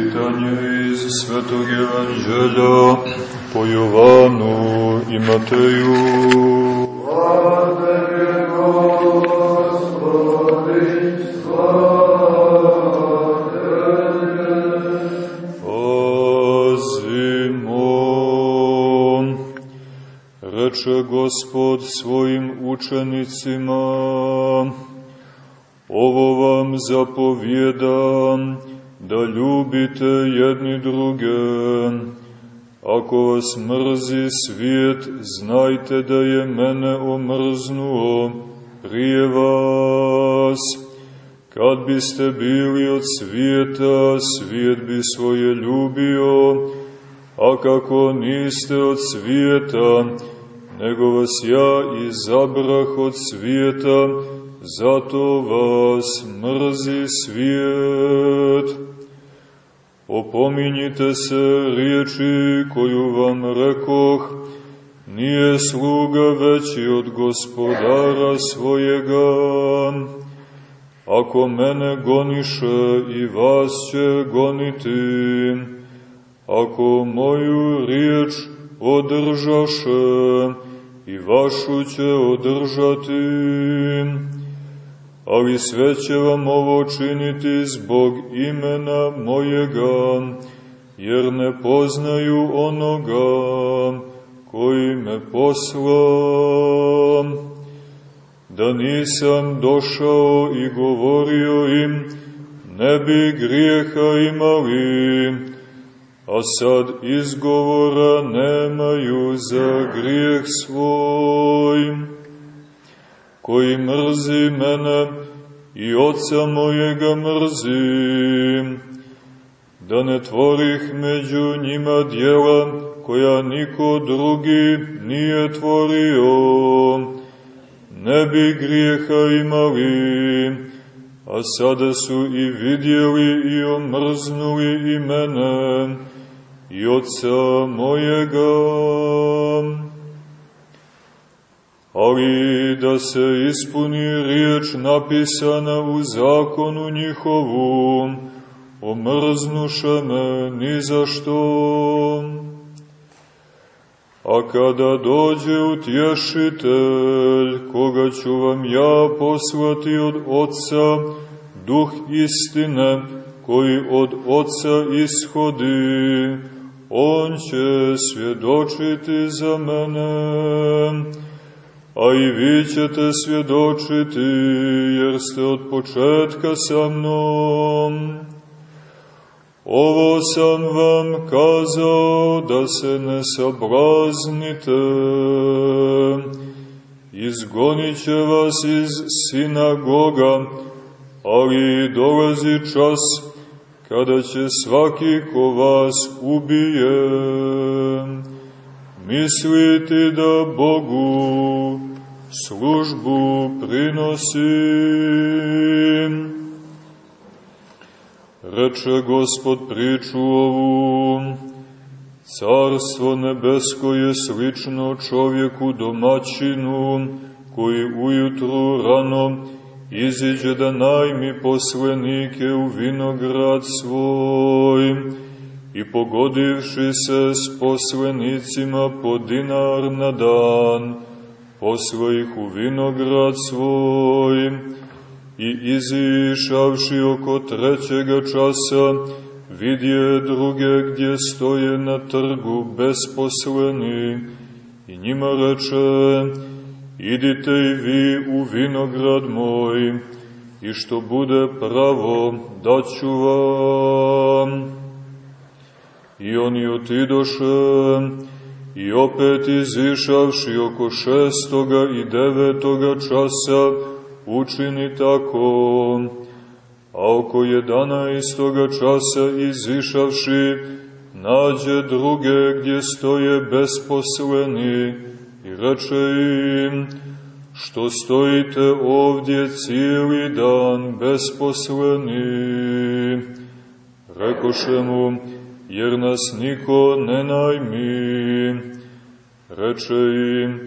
Čitanje iz Svetog Evanđelja po Jovanu i Mateju. Slava Tebe, Gospodi, slava Tebe. Reče Gospod svojim učenicima, ovo vam zapovjedam, da ljubite jedni druge. Ako vas mrzi svijet, znajte da je mene omrznuo prije vas. Kad biste bili od svijeta, svijet bi svoje ljubio, a kako niste od svijeta, nego vas ja izabrah od svijeta, zato vas mrzi svijet. Opominjite se riječi koju vam rekoh, nije sluga veći od gospodara svojega. Ako mene goniše i vas će goniti, ako moju riječ održaše i vašu će održati, ali sve će vam ovo činiti zbog imena mojega, jer ne poznaju onoga koji me posla. Da nisam došao i govorio im, ne bi grijeha imali, a sad izgovora nemaju za grijeh svoj mrzi mene i oca mojega mrzi, da ne tvorih među njima dijela koja niko drugi nije tvorio, ne bi grijeha imali, a sada su i vidjeli i omrznuli i mene i oca mojega ali da se ispuni riječ napisana u zakonu njihovu, omrznuše me ni za što. A kada dođe utješitelj, koga ću vam ja poslati od Otca, duh istine, koji od Otca ishodi, on će svjedočiti za mene a i vi ćete svjedočiti, jer ste od početka sa mnom. Ovo sam vam kazao da se ne sablaznite, izgonit će vas iz sinagoga, ali dolazi čas kada će svaki ko vas ubije, misliti da Bogu službu prinosim. Reče Gospod priču ovu, Carstvo nebesko je slično čovjeku domaćinu, koji ujutru rano iziđe da najmi poslenike u vinograd svoj, i pogodivši se s poslenicima po dinar na dan, posla ih u vinograd svoj i izišavši oko trećega časa, vidje druge gdje stoje na trgu besposleni i njima reče, idite i vi u vinograd moj i što bude pravo daću vam. I oni otidoše i opet izišavši oko šestoga i devetoga časa učini tako, a oko jedanaestoga časa izišavši nađe druge gdje stoje besposleni i reče im, što stojite ovdje cijeli dan besposleni. Rekoše mu, jer nas niko ne najmi. Reče im,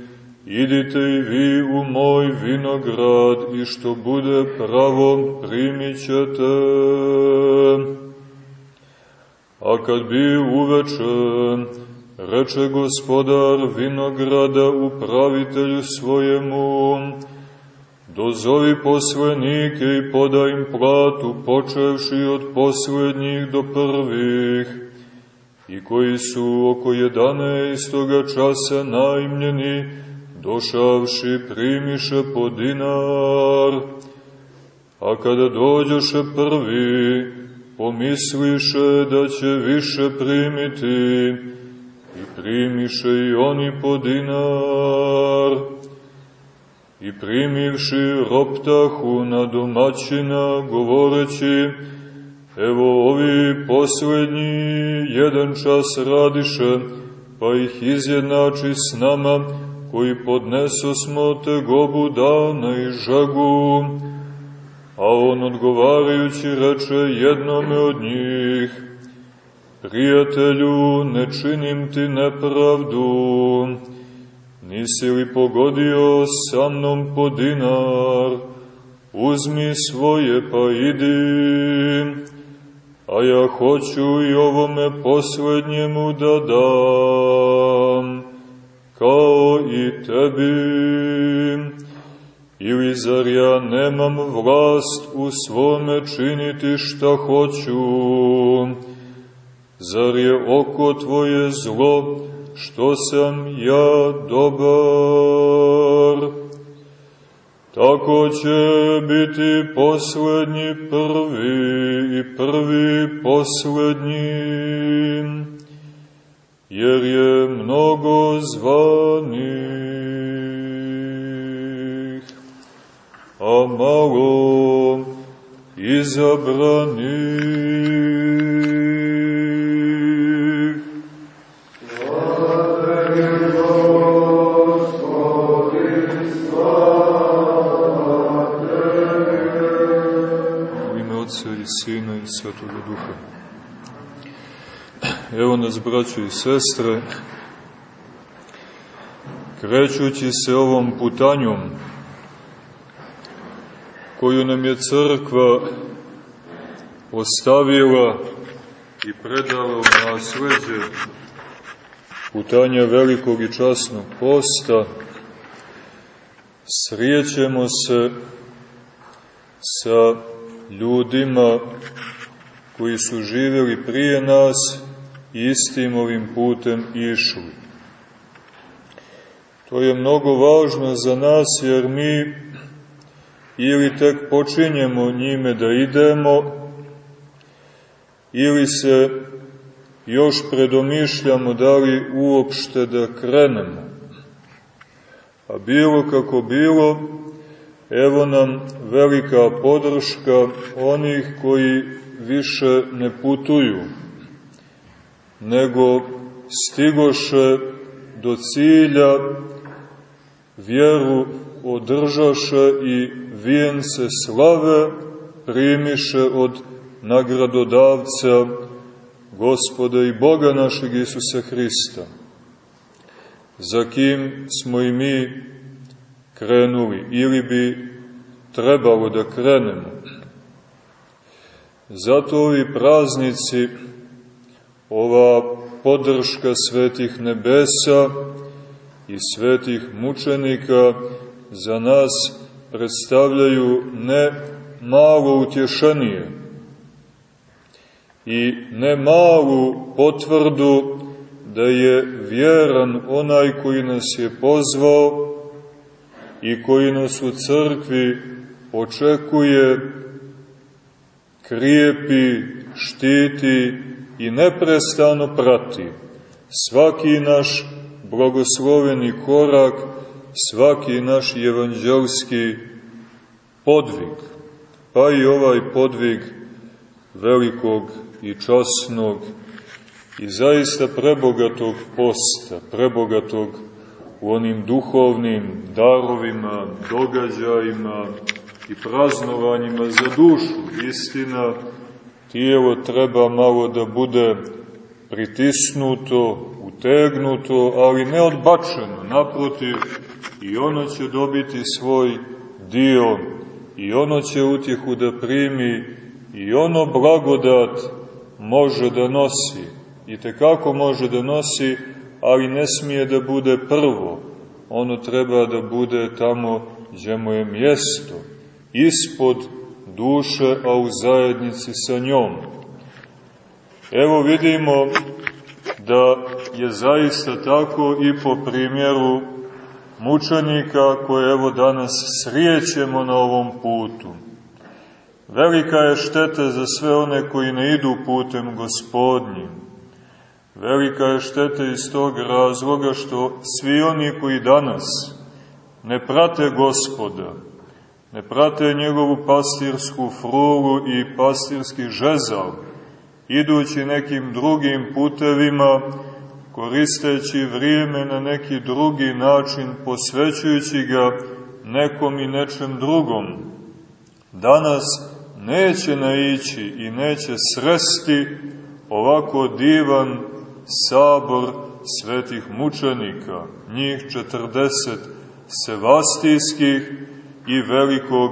idite i vi u moj vinograd i što bude pravo primit ćete. A kad bi uveče, reče gospodar vinograda upravitelju svojemu, dozovi poslenike i podaj im platu, počevši od poslednjih do prvih, i koji su oko jedanaestoga časa najmljeni, došavši primiše po dinar, a kada dođoše prvi, pomisliše da će više primiti, i primiše i oni po dinar, i primivši roptahu na domaćina, govoreći, evo ovi poslednji jedan čas radiše, pa ih izjednači s nama, koji podneso smo te gobu dana i žagu, a on odgovarajući reče jednome od njih, Prijatelju, ne činim ti nepravdu, nisi li pogodio sa mnom po dinar, uzmi svoje pa idi, a ja hoću i ovome poslednjemu da dam, kao i tebi. Ili zar ja nemam vlast u svome činiti šta hoću? Zar je oko tvoje zlo što sam ja dobar? Tako će biti poslednji prvi i prvi poslednji, jer je mnogo zvanih, a malo izabranih. Svetoga Duha. Evo nas, braćo i sestre, krećući se ovom putanjom koju nam je crkva ostavila i predala u nasleđe putanja velikog i časnog posta, srijećemo se sa ljudima koji su živjeli prije nas i istim ovim putem išli. To je mnogo važno za nas jer mi ili tek počinjemo njime da idemo ili se još predomišljamo da li uopšte da krenemo. A bilo kako bilo, evo nam velika podrška onih koji više ne putuju, nego stigoše do cilja, vjeru održaše i vijence slave primiše od nagradodavca Gospoda i Boga našeg Isusa Hrista, za kim smo i mi krenuli ili bi trebalo da krenemo. Zato ovi praznici, ova podrška svetih nebesa i svetih mučenika za nas predstavljaju ne malo utješenije i ne malu potvrdu da je vjeran onaj koji nas je pozvao i koji nas u crkvi očekuje, krijepi, štiti i neprestano prati. Svaki naš blagosloveni korak, svaki naš evanđelski podvig, pa i ovaj podvig velikog i časnog i zaista prebogatog posta, prebogatog u onim duhovnim darovima, događajima i praznovanjima za dušu. Istina, tijelo treba malo da bude pritisnuto, utegnuto, ali ne odbačeno. Naprotiv, i ono će dobiti svoj dio, i ono će utjehu da primi, i ono blagodat može da nosi. I te kako može da nosi, ali ne smije da bude prvo. Ono treba da bude tamo gdje mu je mjesto, ispod duše, a u zajednici sa njom. Evo vidimo da je zaista tako i po primjeru mučenika koje evo danas srijećemo na ovom putu. Velika je šteta za sve one koji ne idu putem gospodnjim. Velika je šteta iz tog razloga što svi oni koji danas ne prate gospoda, ne prate njegovu pastirsku frulu i pastirski žezal, idući nekim drugim putevima, koristeći vrijeme na neki drugi način, posvećujući ga nekom i nečem drugom, danas neće naići i neće sresti ovako divan sabor svetih mučenika, njih 40 sevastijskih i velikog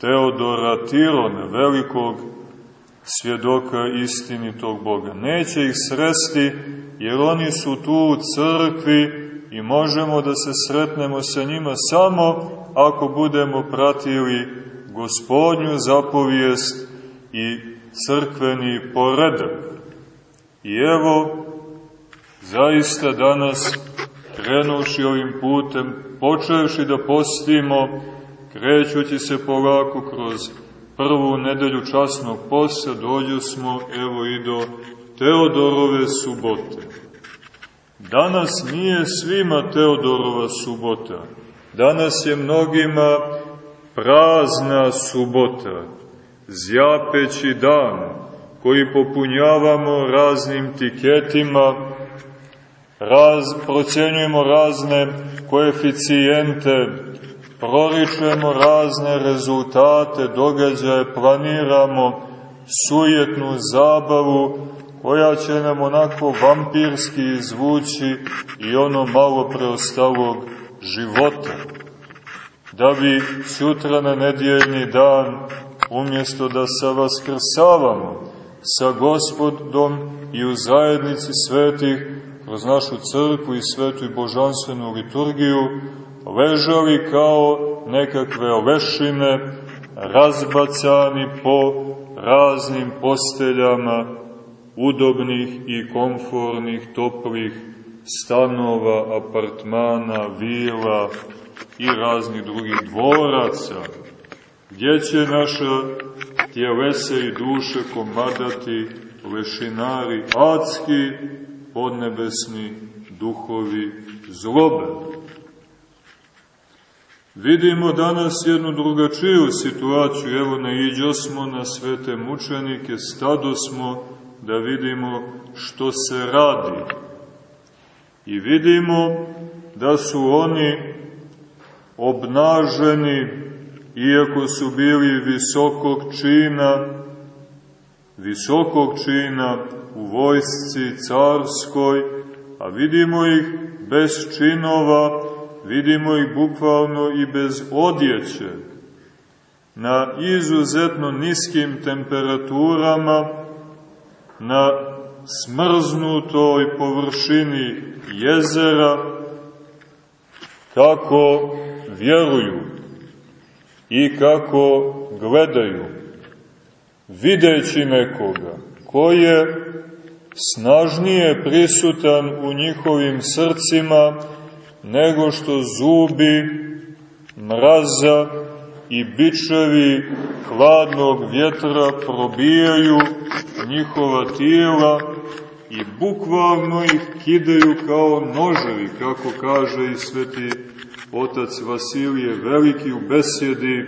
Teodora Tirone, velikog svjedoka istinitog Boga. Neće ih sresti jer oni su tu u crkvi i možemo da se sretnemo sa njima samo ako budemo pratili gospodnju zapovijest i crkveni poredak. I evo, zaista danas, krenuši ovim putem, počevši da postimo, krećući se polako kroz prvu nedelju časnog posta, dođu smo, evo i do Teodorove subote. Danas nije svima Teodorova subota. Danas je mnogima prazna subota, zjapeći dan, koji popunjavamo raznim tiketima, raz, procenjujemo razne koeficijente, proričujemo razne rezultate, događaje, planiramo sujetnu zabavu koja će nam onako vampirski izvući i ono malo preostalog života. Da bi sutra na nedjeljni dan, umjesto da se vaskrsavamo sa gospodom i u zajednici svetih, kroz našu crkvu i svetu i božanstvenu liturgiju, ležali kao nekakve ovešine, razbacani po raznim posteljama udobnih i komfornih, toplih stanova, apartmana, vila i raznih drugih dvoraca, gdje će naša tjelese i duše komadati lešinari adski, podnebesni duhovi zlobe. Vidimo danas jednu drugačiju situaciju, evo naiđo smo na svete mučenike, stado smo da vidimo što se radi. I vidimo da su oni obnaženi, iako su bili visokog čina, visokog čina u vojsci carskoj, a vidimo ih bez činova, vidimo ih bukvalno i bez odjeće, na izuzetno niskim temperaturama, na smrznutoj površini jezera, kako vjeruju i kako gledaju, videći nekoga ko je snažnije prisutan u njihovim srcima nego što zubi mraza i bičevi hladnog vjetra probijaju njihova tijela i bukvalno ih kidaju kao noževi, kako kaže i sveti otac Vasilije Veliki u besedi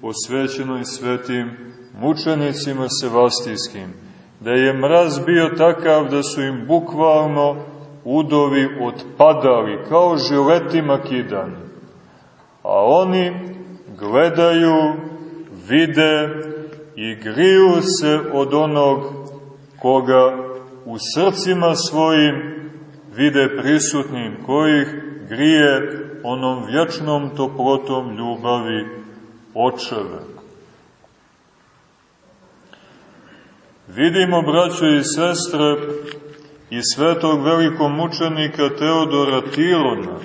posvećenoj svetim mučenicima sevastijskim, da je mraz bio takav da su im bukvalno udovi otpadali, kao žiletima kidani. A oni gledaju, vide i griju se od onog koga u srcima svojim vide prisutnim, kojih grije onom vječnom toplotom ljubavi očeve. Vidimo, braćo i sestre, i svetog velikog mučenika Teodora Tilona,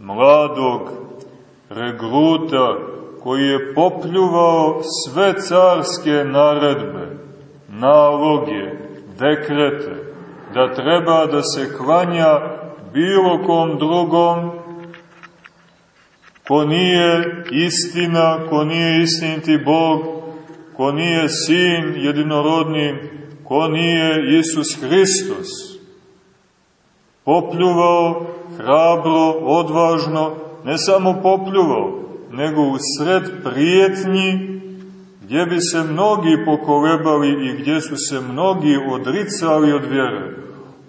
mladog regruta koji je popljuvao sve carske naredbe, naloge, dekrete, da treba da se klanja bilo kom drugom ko nije istina, ko nije istiniti Bog, ko nije sin jedinorodni, ko nije Isus Hristos. Popljuvao hrabro, odvažno, ne samo popljuvao, nego u sred prijetnji gdje bi se mnogi pokolebali i gdje su se mnogi odricali od vjere.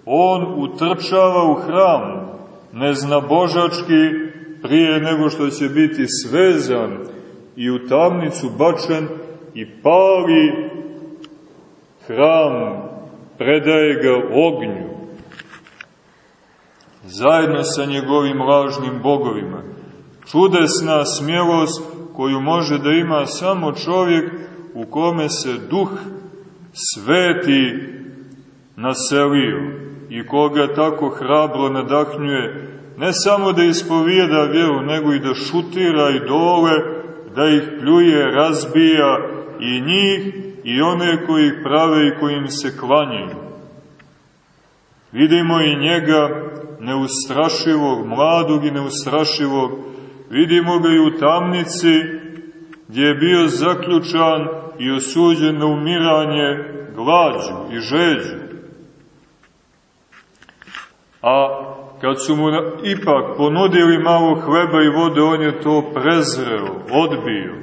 On utrčava u hram, neznabožački, prije nego što će biti svezan i u tamnicu bačen i pali hram, predaje ga ognju, zajedno sa njegovim lažnim bogovima. Čudesna smjelost koju može da ima samo čovjek u kome se duh sveti naselio i koga tako hrabro nadahnjuje ne samo da ispovijeda vjeru, nego i da šutira i dole, da ih pljuje, razbija i njih i one koji prave i kojim se klanjaju. Vidimo i njega neustrašivog, mladog i neustrašivog, vidimo ga i u tamnici gdje je bio zaključan i osuđen na umiranje glađu i žeđu. A kad su mu ipak ponudili malo hleba i vode, on je to prezreo, odbio.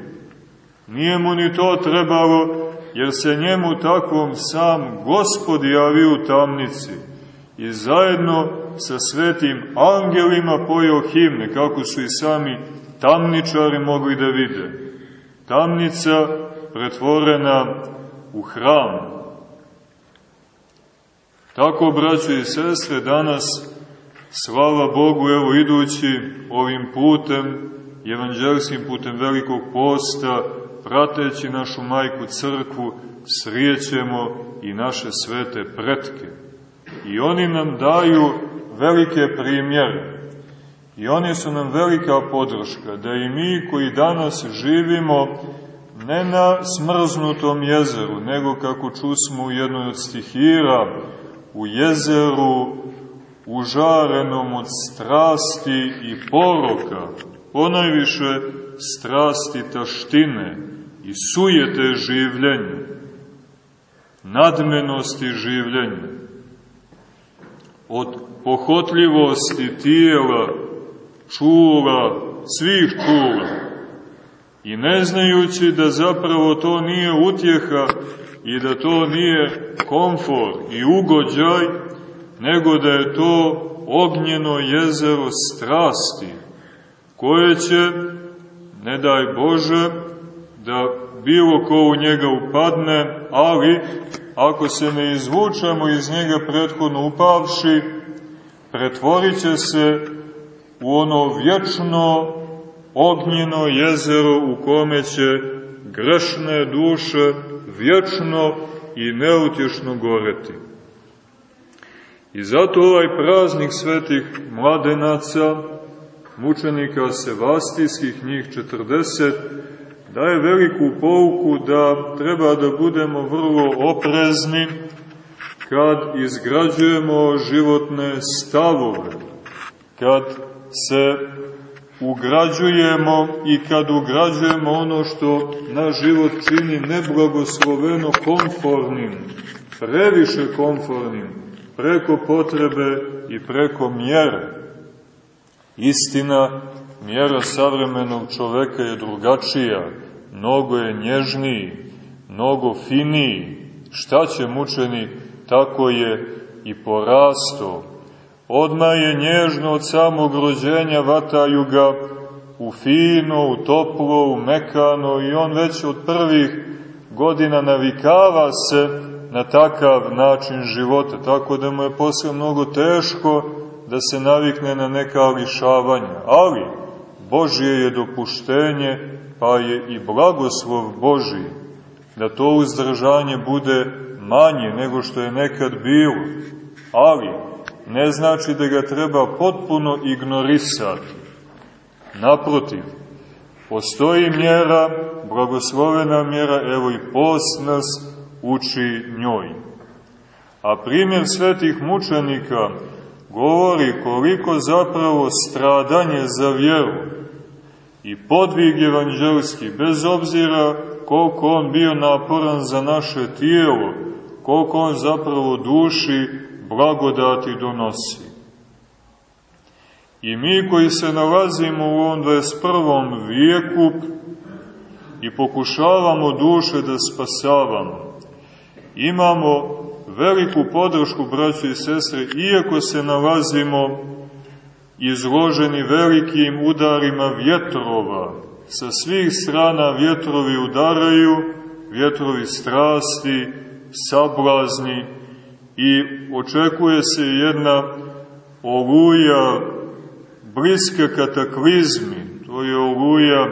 Nije mu ni to trebalo, jer se njemu takvom sam gospod javio u tamnici i zajedno sa svetim angelima pojao himne, kako su i sami tamničari mogli da vide. Tamnica pretvorena u hram. Tako, braćo i sestre, danas Slava Bogu, evo idući ovim putem, evanđelskim putem velikog posta, prateći našu majku crkvu, srijećemo i naše svete pretke. I oni nam daju velike primjere. I oni su nam velika podrška, da i mi koji danas živimo ne na smrznutom jezeru, nego kako čusmo u jednoj od stihira, u jezeru užarenom od strasti i poroka, ponajviše strasti taštine i sujete življenja, nadmenosti življenja, od pohotljivosti tijela, čula, svih čula, i ne znajući da zapravo to nije utjeha i da to nije komfor i ugođaj, nego da je to ognjeno jezero strasti, koje će, ne daj Bože, da bilo ko u njega upadne, ali ako se ne izvučemo iz njega prethodno upavši, pretvorit se u ono vječno ognjeno jezero u kome će grešne duše vječno i neutješno goreti. I zato ovaj praznik svetih mladenaca, mučenika sevastijskih, njih 40, daje veliku pouku da treba da budemo vrlo oprezni kad izgrađujemo životne stavove, kad se ugrađujemo i kad ugrađujemo ono što naš život čini neblagosloveno komfornim, previše komfornim, preko potrebe i preko mjere. Istina, mjera savremenog čoveka je drugačija, mnogo je nježniji, mnogo finiji. Šta će mučenik, tako je i porasto. Odma je nježno od samog rođenja vataju ga u fino, u toplo, u mekano i on već od prvih godina navikava se na takav način života, tako da mu je posle mnogo teško da se navikne na neka lišavanja. Ali, Božje je dopuštenje, pa je i blagoslov Božji, da to uzdržanje bude manje nego što je nekad bilo, ali ne znači da ga treba potpuno ignorisati. Naprotiv, postoji mjera, blagoslovena mjera, evo i post nas uči njoj. A primjer svetih mučenika govori koliko zapravo stradanje za vjeru i podvig evanđelski, bez obzira koliko on bio naporan za naše tijelo, koliko on zapravo duši blagodati donosi. I mi koji se nalazimo u ovom 21. vijeku i pokušavamo duše da spasavamo, imamo veliku podršku, braćo i sestre, iako se nalazimo izloženi velikim udarima vjetrova, sa svih strana vjetrovi udaraju, vjetrovi strasti, sablazni i očekuje se jedna oluja bliska kataklizmi, to je oluja e,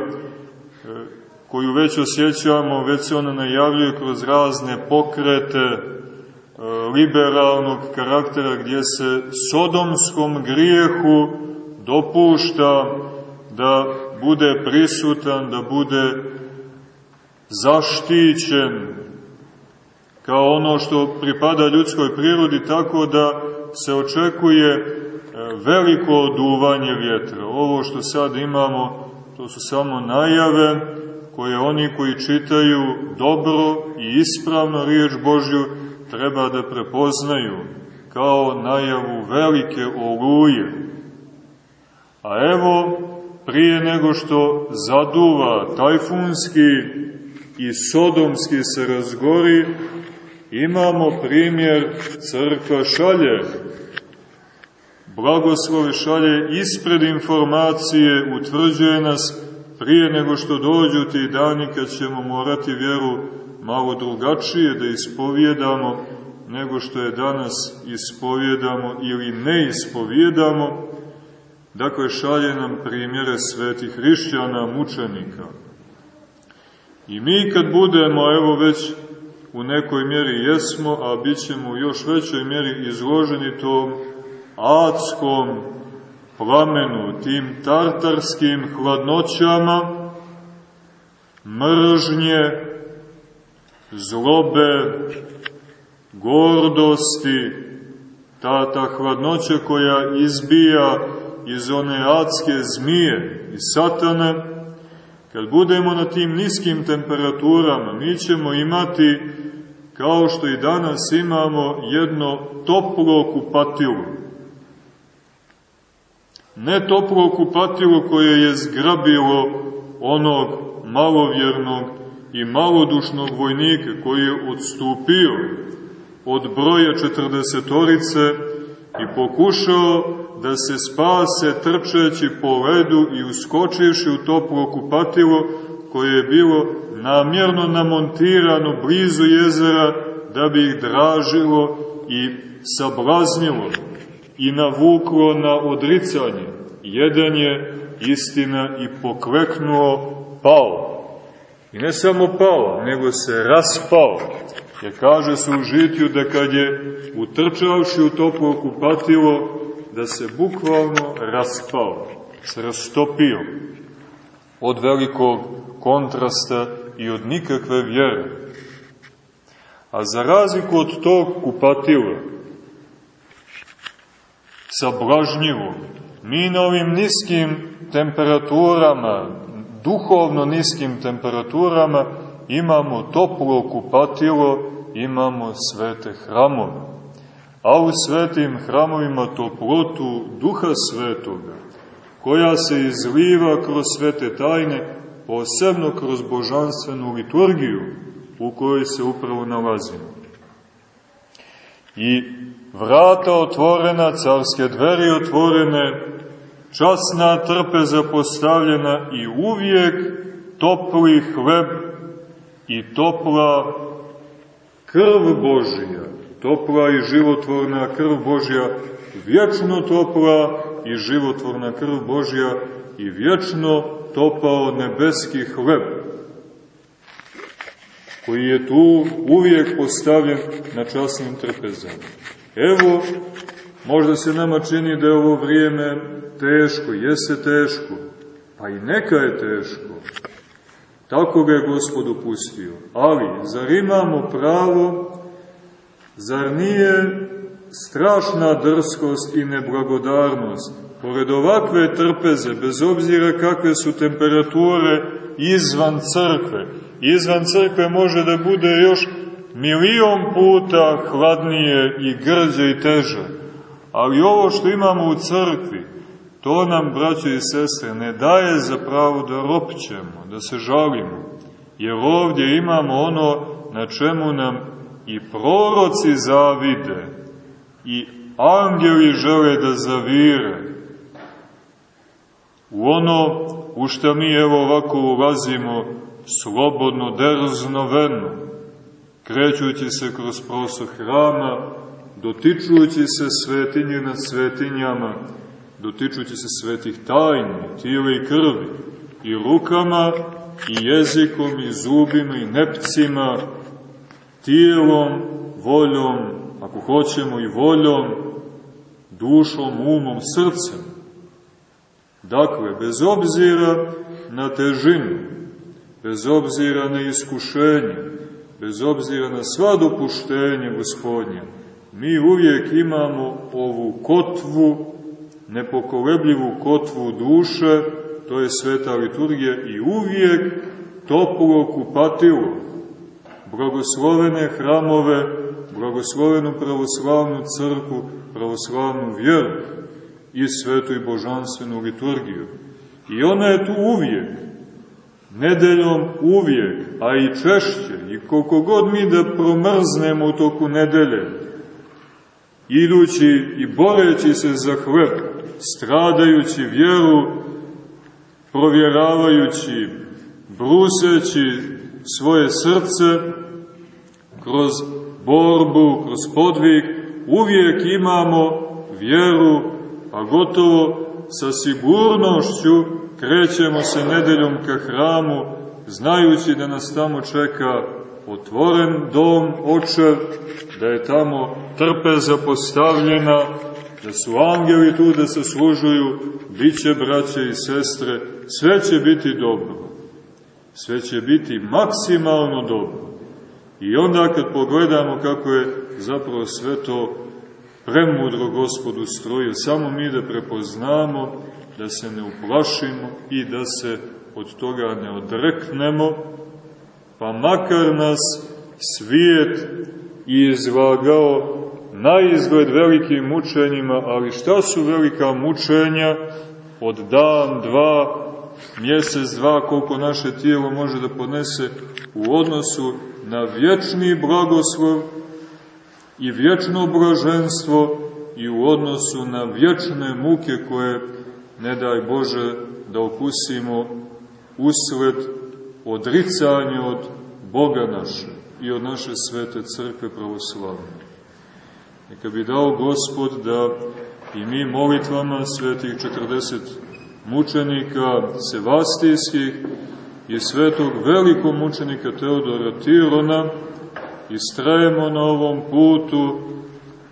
koju već osjećamo, već se ona najavljuje kroz razne pokrete, liberalnog karaktera gdje se sodomskom grijehu dopušta da bude prisutan, da bude zaštićen kao ono što pripada ljudskoj prirodi, tako da se očekuje e, veliko oduvanje vjetra. Ovo što sad imamo, to su samo najave koje oni koji čitaju dobro i ispravno riječ Božju treba da prepoznaju kao najavu velike oluje. A evo, prije nego što zaduva tajfunski i sodomski se razgori, imamo primjer crkva šalje. Blagoslove šalje ispred informacije utvrđuje nas prije nego što dođu ti dani kad ćemo morati vjeru malo drugačije da ispovjedamo nego što je danas ispovjedamo ili ne ispovjedamo, dakle šalje nam primjere svetih hrišćana, mučenika. I mi kad budemo, evo već u nekoj mjeri jesmo, a bit ćemo u još većoj mjeri izloženi tom adskom plamenu, tim tartarskim hladnoćama, mržnje, zlobe, gordosti, ta, ta hladnoća koja izbija iz one adske zmije i satane, kad budemo na tim niskim temperaturama, mi ćemo imati, kao što i danas imamo, jedno toplo kupatilo. Ne toplo kupatilo koje je zgrabilo onog malovjernog i malodušnog vojnika koji je odstupio od broja četrdesetorice i pokušao da se spase trčeći po ledu i uskočivši u toplo kupatilo koje je bilo namjerno namontirano blizu jezera da bi ih dražilo i sablaznilo i navuklo na odricanje. Jedan je istina i pokleknuo pao. I ne samo pao, nego se raspao. Jer kaže se u žitju da kad je utrčavši u toplo kupatilo, da se bukvalno raspao, se rastopio od velikog kontrasta i od nikakve vjere. A za razliku od tog kupatila, sablažnjivo, mi na ovim niskim temperaturama, duhovno niskim temperaturama imamo toplo kupatilo, imamo svete hramove. A u svetim hramovima toplotu duha svetoga, koja se izliva kroz svete tajne, posebno kroz božanstvenu liturgiju u kojoj se upravo nalazimo. I vrata otvorena, carske dveri otvorene, časna trpeza postavljena i uvijek topli hleb i topla krv Božija, topla i životvorna krv Božja, vječno topla i životvorna krv Božja i vječno topao nebeski hleb. koji je tu uvijek postavljen na časnim trpezama. Evo, možda se nama čini da je ovo vrijeme teško, jeste teško, pa i neka je teško. Tako ga je Gospod upustio. Ali, zar imamo pravo, zar nije strašna drskost i neblagodarnost, pored ovakve trpeze, bez obzira kakve su temperature izvan crkve, izvan crkve može da bude još milion puta hladnije i grđe i teže. Ali ovo što imamo u crkvi, to nam, braćo i sestre, ne daje za pravo da ropćemo, da se žalimo. Jer ovdje imamo ono na čemu nam i proroci zavide, i angeli žele da zavire. U ono u što mi evo ovako ulazimo slobodno, derznoveno, krećući se kroz prostor hrama, dotičući se svetinje nad svetinjama, dotičući se svetih tajni, tijela i krvi, i rukama, i jezikom, i zubima, i nepcima, tijelom, voljom, ako hoćemo i voljom, dušom, umom, srcem. Dakle, bez obzira na težinu, bez obzira na iskušenje, bez obzira na sva dopuštenja gospodnja, mi uvijek imamo ovu kotvu, nepokolebljivu kotvu duše, to je sveta liturgija i uvijek toplo kupatilo, blagoslovene hramove, blagoslovenu pravoslavnu crku, pravoslavnu vjeru i svetu i božanstvenu liturgiju. I ona je tu uvijek, nedeljom uvijek, a i češće, i koliko god mi da promrznemo u toku nedelje, idući i boreći se za hleb, stradajući vjeru, provjeravajući, bruseći svoje srce kroz borbu, kroz podvig, uvijek imamo vjeru, a gotovo sa sigurnošću krećemo se nedeljom ka hramu, znajući da nas tamo čeka otvoren dom očev, da je tamo trpeza postavljena, da su angeli tu da se služuju, bit će braće i sestre, sve će biti dobro. Sve će biti maksimalno dobro. I onda kad pogledamo kako je zapravo sve to premudro gospodu strojio, samo mi da prepoznamo, da se ne uplašimo i da se od toga ne odreknemo, pa makar nas svijet izvagao na izgled velikim mučenjima, ali šta su velika mučenja? Od dan, dva, mjesec, dva, koliko naše tijelo može da podnese u odnosu na vječni blagoslov i vječno blaženstvo i u odnosu na vječne muke koje, ne daj Bože, da okusimo usled odricanja od Boga naše i od naše svete crkve pravoslavne. Neka bi dao Gospod da i mi molitvama svetih 40 mučenika sevastijskih i svetog velikog mučenika Teodora Tirona istrajemo na ovom putu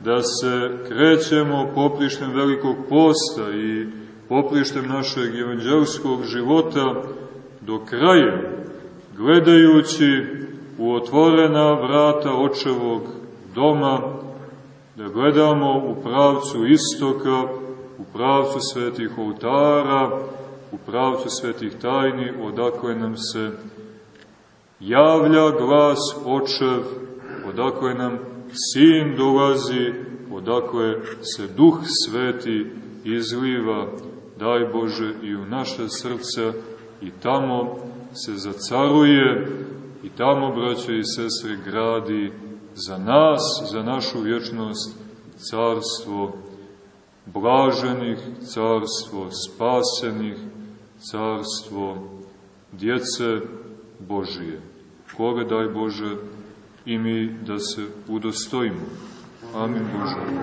da se krećemo poprištem velikog posta i poprištem našeg evanđelskog života do kraja, gledajući u otvorena vrata očevog doma, da gledamo u pravcu istoka, u pravcu svetih oltara, u pravcu svetih tajni, odakle nam se javlja glas očev, odakle nam sin dolazi, odakle se duh sveti izliva, daj Bože, i u naše srce, i tamo se zacaruje, i tamo, braće i sestre, gradi za nas, za našu vječnost, carstvo blaženih, carstvo spasenih, carstvo djece Božije. Koga daj Bože i mi da se udostojimo. Amin Bože.